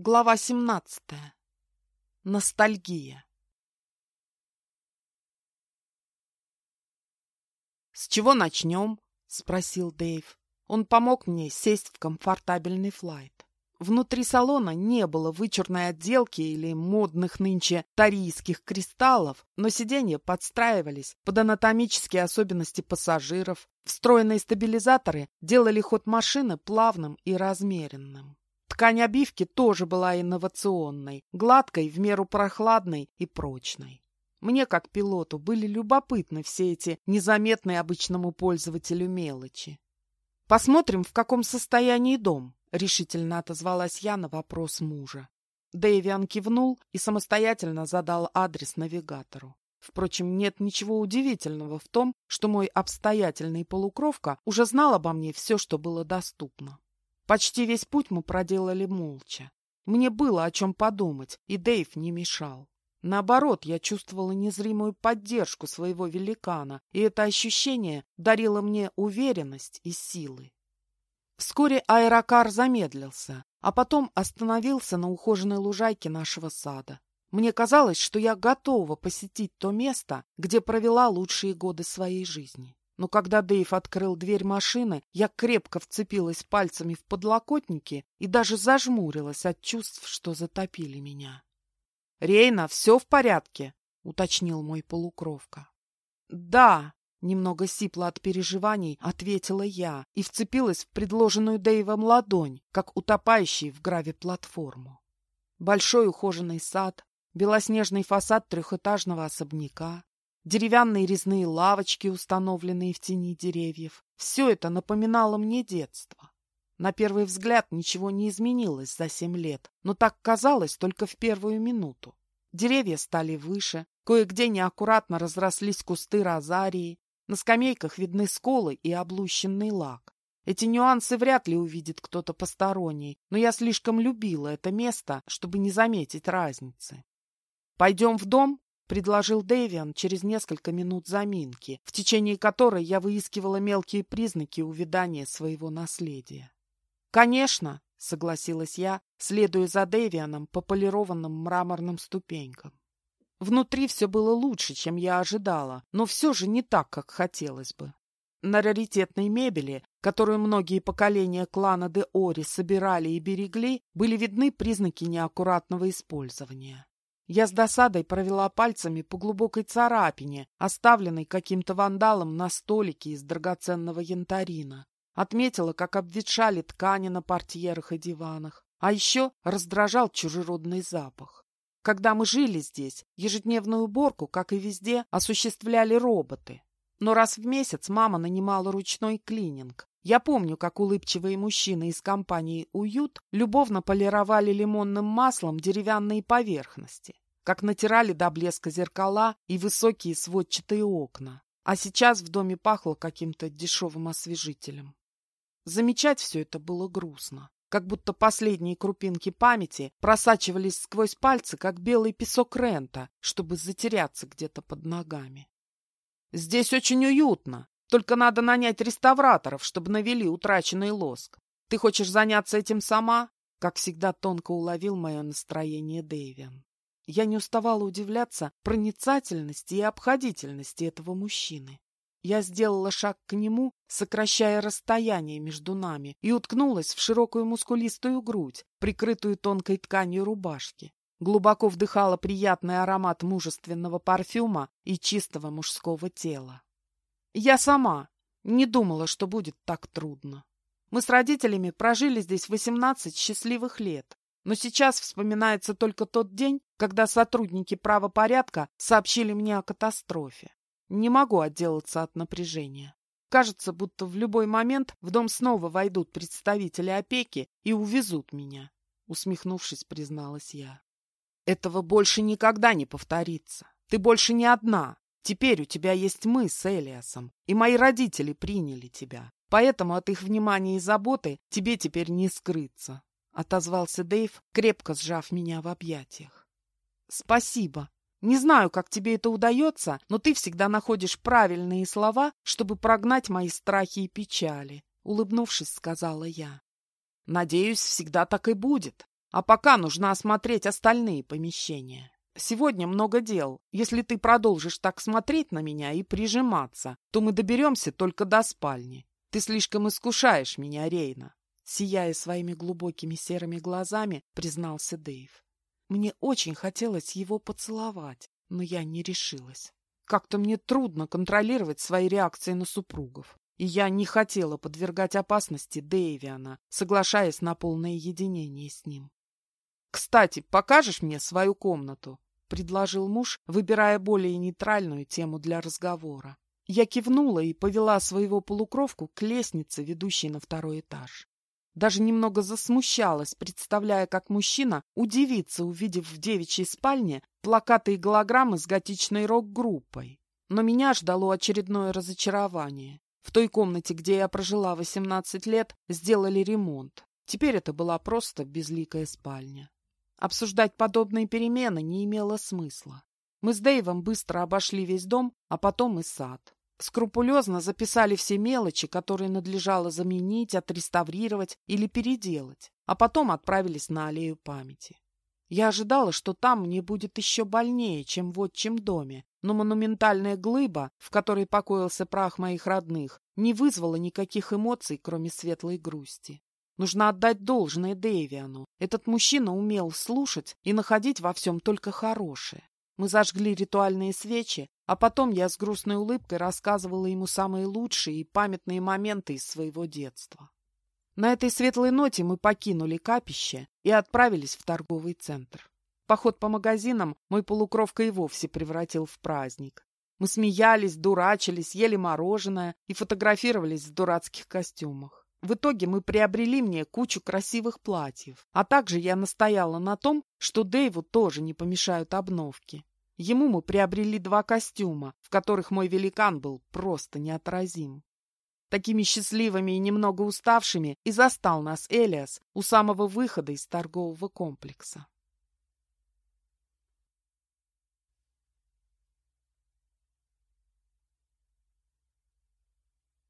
Глава 17. Ностальгия. «С чего начнем?» — спросил Дэйв. Он помог мне сесть в комфортабельный флайт. Внутри салона не было вычурной отделки или модных нынче тарийских кристаллов, но сиденья подстраивались под анатомические особенности пассажиров. Встроенные стабилизаторы делали ход машины плавным и размеренным. Ткань обивки тоже была инновационной, гладкой, в меру прохладной и прочной. Мне, как пилоту, были любопытны все эти незаметные обычному пользователю мелочи. «Посмотрим, в каком состоянии дом», — решительно отозвалась я на вопрос мужа. Дэвиан кивнул и самостоятельно задал адрес навигатору. Впрочем, нет ничего удивительного в том, что мой обстоятельный полукровка уже знал обо мне все, что было доступно. Почти весь путь мы проделали молча. Мне было о чем подумать, и Дэйв не мешал. Наоборот, я чувствовала незримую поддержку своего великана, и это ощущение дарило мне уверенность и силы. Вскоре аэрокар замедлился, а потом остановился на ухоженной лужайке нашего сада. Мне казалось, что я готова посетить то место, где провела лучшие годы своей жизни. Но когда Дэйв открыл дверь машины, я крепко вцепилась пальцами в подлокотники и даже зажмурилась от чувств, что затопили меня. — Рейна, все в порядке? — уточнил мой полукровка. — Да, — немного сипло от переживаний ответила я и вцепилась в предложенную Дэйвом ладонь, как утопающий в граве платформу. Большой ухоженный сад, белоснежный фасад трехэтажного особняка, деревянные резные лавочки, установленные в тени деревьев. Все это напоминало мне детство. На первый взгляд ничего не изменилось за семь лет, но так казалось только в первую минуту. Деревья стали выше, кое-где неаккуратно разрослись кусты розарии, на скамейках видны сколы и облущенный лак. Эти нюансы вряд ли увидит кто-то посторонний, но я слишком любила это место, чтобы не заметить разницы. «Пойдем в дом?» Предложил Дэвиан через несколько минут заминки, в течение которой я выискивала мелкие признаки увядания своего наследия. «Конечно», — согласилась я, следуя за Дэвианом по полированным мраморным ступенькам. Внутри все было лучше, чем я ожидала, но все же не так, как хотелось бы. На раритетной мебели, которую многие поколения клана де Ори собирали и берегли, были видны признаки неаккуратного использования. Я с досадой провела пальцами по глубокой царапине, оставленной каким-то вандалом на столике из драгоценного янтарина. Отметила, как обветшали ткани на портьерах и диванах. А еще раздражал чужеродный запах. Когда мы жили здесь, ежедневную уборку, как и везде, осуществляли роботы. Но раз в месяц мама нанимала ручной клининг. Я помню, как улыбчивые мужчины из компании «Уют» любовно полировали лимонным маслом деревянные поверхности, как натирали до блеска зеркала и высокие сводчатые окна. А сейчас в доме пахло каким-то дешевым освежителем. Замечать все это было грустно, как будто последние крупинки памяти просачивались сквозь пальцы, как белый песок рента, чтобы затеряться где-то под ногами. «Здесь очень уютно», только надо нанять реставраторов, чтобы навели утраченный лоск. Ты хочешь заняться этим сама?» Как всегда тонко уловил мое настроение Дэвиан. Я не уставала удивляться проницательности и обходительности этого мужчины. Я сделала шаг к нему, сокращая расстояние между нами, и уткнулась в широкую мускулистую грудь, прикрытую тонкой тканью рубашки. Глубоко вдыхала приятный аромат мужественного парфюма и чистого мужского тела. Я сама не думала, что будет так трудно. Мы с родителями прожили здесь 18 счастливых лет, но сейчас вспоминается только тот день, когда сотрудники правопорядка сообщили мне о катастрофе. Не могу отделаться от напряжения. Кажется, будто в любой момент в дом снова войдут представители опеки и увезут меня, усмехнувшись, призналась я. Этого больше никогда не повторится. Ты больше не одна. Теперь у тебя есть мы с Элиасом, и мои родители приняли тебя. Поэтому от их внимания и заботы тебе теперь не скрыться», — отозвался Дэйв, крепко сжав меня в объятиях. «Спасибо. Не знаю, как тебе это удается, но ты всегда находишь правильные слова, чтобы прогнать мои страхи и печали», — улыбнувшись, сказала я. «Надеюсь, всегда так и будет. А пока нужно осмотреть остальные помещения. Сегодня много дел. Если ты продолжишь так смотреть на меня и прижиматься, то мы доберемся только до спальни. Ты слишком искушаешь меня, Рейна. Сияя своими глубокими серыми глазами, признался Дэйв. Мне очень хотелось его поцеловать, но я не решилась. Как-то мне трудно контролировать свои реакции на супругов. И я не хотела подвергать опасности Дэвиана, соглашаясь на полное единение с ним. «Кстати, покажешь мне свою комнату?» — предложил муж, выбирая более нейтральную тему для разговора. Я кивнула и повела своего полукровку к лестнице, ведущей на второй этаж. Даже немного засмущалась, представляя, как мужчина удивится, увидев в девичьей спальне плакаты и голограммы с готичной рок-группой. Но меня ждало очередное разочарование. В той комнате, где я прожила 18 лет, сделали ремонт. Теперь это была просто безликая спальня. Обсуждать подобные перемены не имело смысла. Мы с Дэйвом быстро обошли весь дом, а потом и сад. Скрупулезно записали все мелочи, которые надлежало заменить, отреставрировать или переделать, а потом отправились на аллею памяти. Я ожидала, что там мне будет еще больнее, чем в отчим доме, но монументальная глыба, в которой покоился прах моих родных, не вызвала никаких эмоций, кроме светлой грусти. Нужно отдать должное Дэвиану. Этот мужчина умел слушать и находить во всем только хорошее. Мы зажгли ритуальные свечи, а потом я с грустной улыбкой рассказывала ему самые лучшие и памятные моменты из своего детства. На этой светлой ноте мы покинули капище и отправились в торговый центр. Поход по магазинам мой полукровка и вовсе превратил в праздник. Мы смеялись, дурачились, ели мороженое и фотографировались в дурацких костюмах. В итоге мы приобрели мне кучу красивых платьев, а также я настояла на том, что Дэйву тоже не помешают обновки. Ему мы приобрели два костюма, в которых мой великан был просто неотразим. Такими счастливыми и немного уставшими и застал нас Элиас у самого выхода из торгового комплекса.